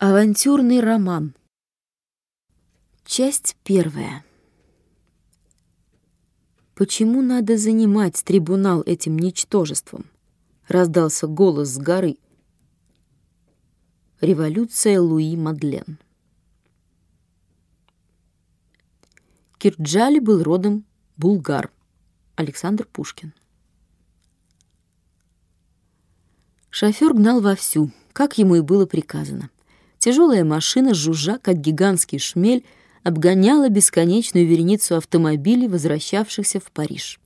Авантюрный роман. Часть первая. Почему надо занимать трибунал этим ничтожеством? Раздался голос с горы. Революция Луи Мадлен. Кирджали был родом булгар. Александр Пушкин. Шофер гнал вовсю, как ему и было приказано. Тяжелая машина, жужжа, как гигантский шмель, обгоняла бесконечную вереницу автомобилей, возвращавшихся в Париж.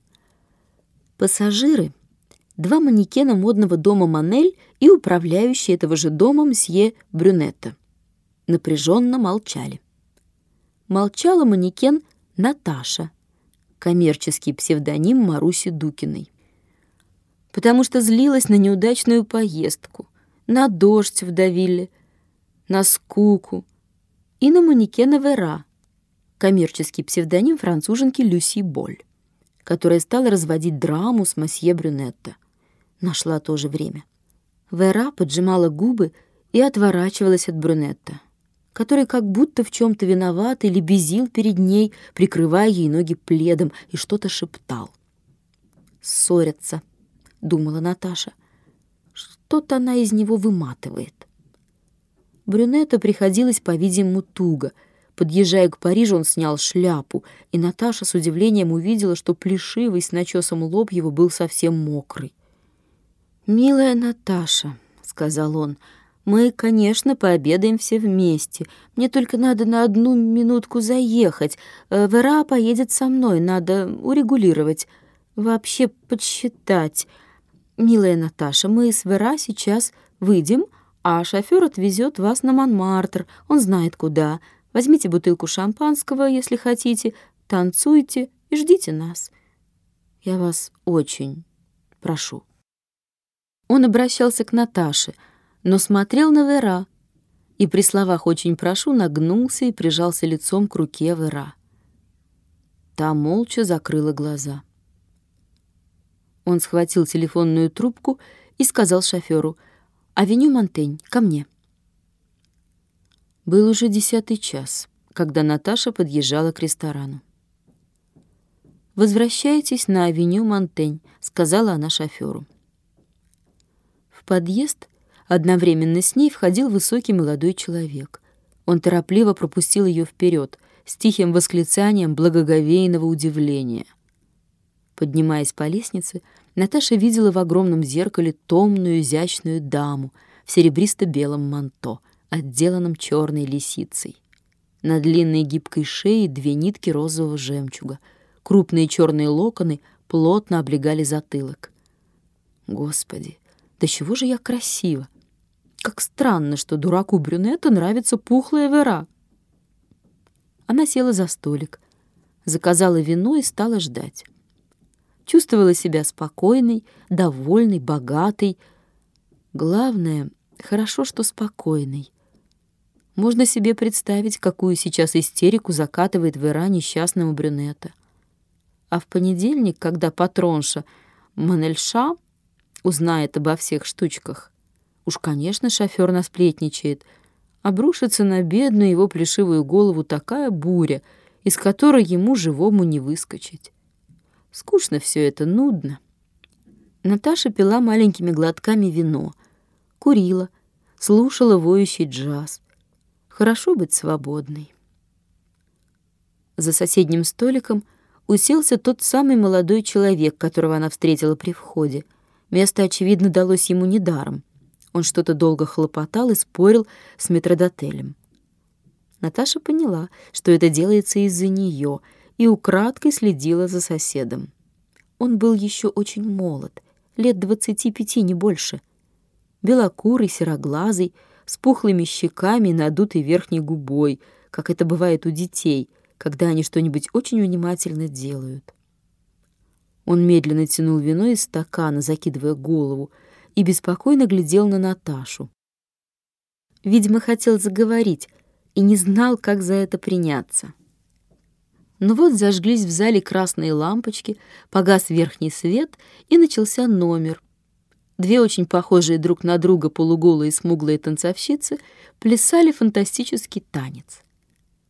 Пассажиры — два манекена модного дома «Манель» и управляющий этого же дома мсье Брюнетта. Напряженно молчали. Молчала манекен Наташа, коммерческий псевдоним Маруси Дукиной. Потому что злилась на неудачную поездку, на дождь в на скуку и на манекена Вера, коммерческий псевдоним француженки Люси Боль, которая стала разводить драму с масье Брюнетто. Нашла тоже время. Вера поджимала губы и отворачивалась от Брюнетта, который как будто в чем-то виноват или безил перед ней, прикрывая ей ноги пледом, и что-то шептал. «Ссорятся», — думала Наташа. «Что-то она из него выматывает». Брюнету приходилось, по-видимому, туго. Подъезжая к Парижу, он снял шляпу, и Наташа с удивлением увидела, что плешивый с начесом лоб его был совсем мокрый. «Милая Наташа», — сказал он, — «мы, конечно, пообедаем все вместе. Мне только надо на одну минутку заехать. Э, Вера поедет со мной, надо урегулировать, вообще подсчитать. Милая Наташа, мы с Вера сейчас выйдем, — а шофер отвезет вас на Монмартр, он знает куда. Возьмите бутылку шампанского, если хотите, танцуйте и ждите нас. Я вас очень прошу». Он обращался к Наташе, но смотрел на Вера, и при словах «очень прошу» нагнулся и прижался лицом к руке Вера. Та молча закрыла глаза. Он схватил телефонную трубку и сказал шоферу — Авеню Монтень, ко мне». Был уже десятый час, когда Наташа подъезжала к ресторану. «Возвращайтесь на авеню Монтень», — сказала она шоферу. В подъезд одновременно с ней входил высокий молодой человек. Он торопливо пропустил ее вперед с тихим восклицанием благоговейного удивления. Поднимаясь по лестнице, Наташа видела в огромном зеркале томную изящную даму в серебристо-белом манто, отделанном черной лисицей. На длинной гибкой шее две нитки розового жемчуга. Крупные черные локоны плотно облегали затылок. Господи, да чего же я красива! Как странно, что дураку брюнета нравится пухлая вера. Она села за столик, заказала вино и стала ждать чувствовала себя спокойной, довольной, богатой. Главное, хорошо, что спокойной. Можно себе представить, какую сейчас истерику закатывает в Иране несчастного брюнета. А в понедельник, когда патронша Манельша узнает обо всех штучках, уж, конечно, шофер насплетничает, обрушится на бедную его плешивую голову такая буря, из которой ему живому не выскочить. Скучно все это, нудно. Наташа пила маленькими глотками вино, курила, слушала воющий джаз. Хорошо быть свободной. За соседним столиком уселся тот самый молодой человек, которого она встретила при входе. Место, очевидно, далось ему недаром. Он что-то долго хлопотал и спорил с метродотелем. Наташа поняла, что это делается из-за нее — и украдкой следила за соседом. Он был еще очень молод, лет двадцати пяти, не больше. Белокурый, сероглазый, с пухлыми щеками и надутой верхней губой, как это бывает у детей, когда они что-нибудь очень внимательно делают. Он медленно тянул вино из стакана, закидывая голову, и беспокойно глядел на Наташу. Видимо, хотел заговорить и не знал, как за это приняться. Но вот зажглись в зале красные лампочки, погас верхний свет, и начался номер. Две очень похожие друг на друга полуголые смуглые танцовщицы плясали фантастический танец.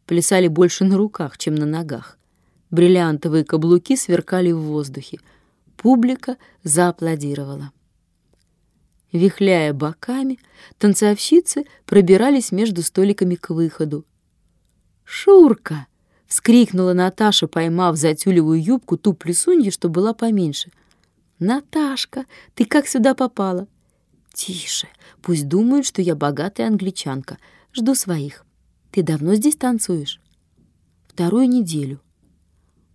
Плясали больше на руках, чем на ногах. Бриллиантовые каблуки сверкали в воздухе. Публика зааплодировала. Вихляя боками, танцовщицы пробирались между столиками к выходу. «Шурка!» — вскрикнула Наташа, поймав за тюлевую юбку ту плюсунью, что была поменьше. «Наташка, ты как сюда попала?» «Тише, пусть думают, что я богатая англичанка. Жду своих. Ты давно здесь танцуешь?» «Вторую неделю.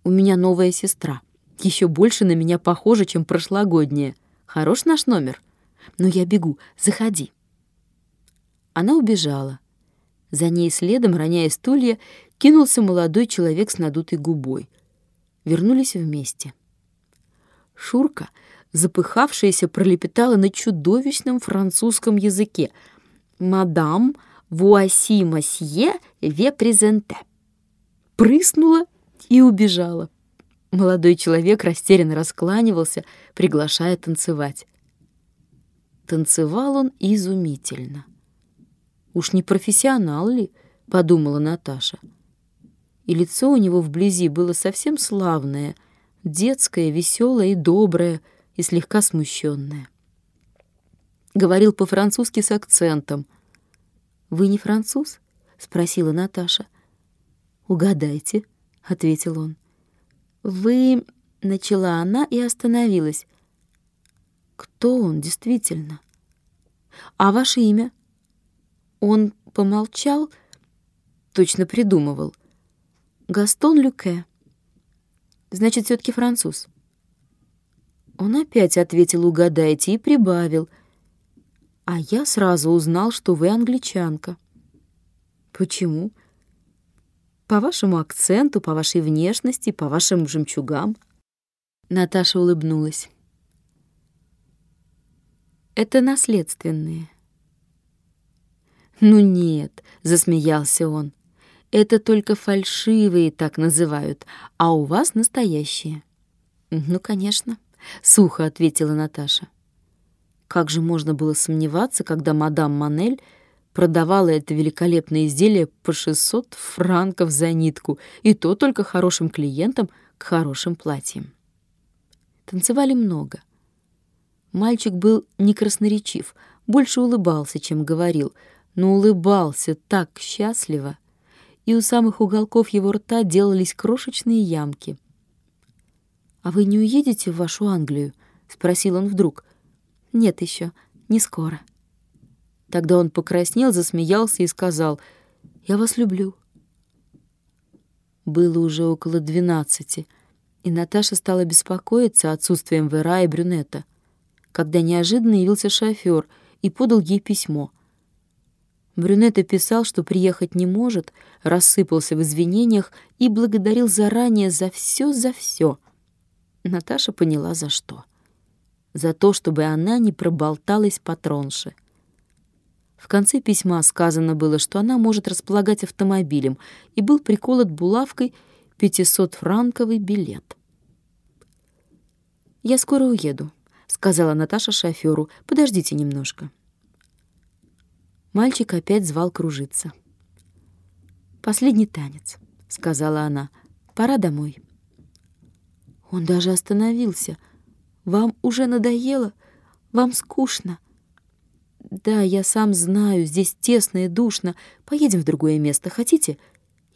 У меня новая сестра. Еще больше на меня похожа, чем прошлогодняя. Хорош наш номер?» Но я бегу, заходи. Она убежала. За ней следом, роняя стулья, кинулся молодой человек с надутой губой. Вернулись вместе. Шурка, запыхавшаяся, пролепетала на чудовищном французском языке. «Мадам, вуаси масье ве презенте». Прыснула и убежала. Молодой человек растерянно раскланивался, приглашая танцевать. Танцевал он изумительно. «Уж не профессионал ли?» — подумала Наташа. И лицо у него вблизи было совсем славное, детское, веселое и доброе, и слегка смущенное. Говорил по-французски с акцентом. «Вы не француз?» — спросила Наташа. «Угадайте», — ответил он. «Вы...» — начала она и остановилась. Кто он действительно? А ваше имя? Он помолчал, точно придумывал. Гастон Люке. Значит, все таки француз. Он опять ответил «угадайте» и прибавил. А я сразу узнал, что вы англичанка. Почему? По вашему акценту, по вашей внешности, по вашим жемчугам. Наташа улыбнулась. Это наследственные. Ну нет, засмеялся он. Это только фальшивые так называют, а у вас настоящие. Ну, конечно, сухо ответила Наташа. Как же можно было сомневаться, когда мадам Манель продавала это великолепное изделие по 600 франков за нитку, и то только хорошим клиентам к хорошим платьям. Танцевали много. Мальчик был не красноречив, больше улыбался, чем говорил, но улыбался так счастливо, и у самых уголков его рта делались крошечные ямки. «А вы не уедете в вашу Англию?» — спросил он вдруг. «Нет еще, не скоро». Тогда он покраснел, засмеялся и сказал, «Я вас люблю». Было уже около двенадцати, и Наташа стала беспокоиться отсутствием Вера и Брюнета — когда неожиданно явился шофер и подал ей письмо. Брюнетта писал, что приехать не может, рассыпался в извинениях и благодарил заранее за все, за все. Наташа поняла, за что. За то, чтобы она не проболталась патронше. В конце письма сказано было, что она может располагать автомобилем, и был приколот булавкой 500-франковый билет. «Я скоро уеду», сказала Наташа шофёру. Подождите немножко. Мальчик опять звал кружиться. Последний танец, сказала она. Пора домой. Он даже остановился. Вам уже надоело? Вам скучно? Да, я сам знаю, здесь тесно и душно. Поедем в другое место, хотите?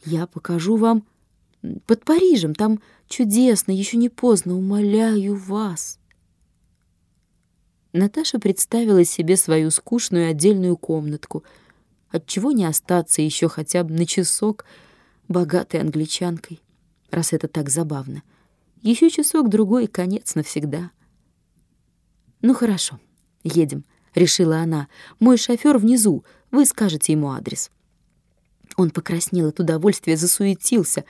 Я покажу вам под Парижем, там чудесно, еще не поздно, умоляю вас. Наташа представила себе свою скучную отдельную комнатку. Отчего не остаться еще хотя бы на часок богатой англичанкой, раз это так забавно. Еще часок-другой, конец навсегда. «Ну хорошо, едем», — решила она. «Мой шофер внизу, вы скажете ему адрес». Он покраснел от удовольствия, засуетился.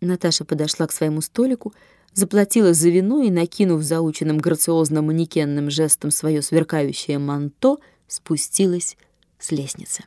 Наташа подошла к своему столику, заплатила за вино и, накинув заученным грациозно-манекенным жестом свое сверкающее манто, спустилась с лестницы.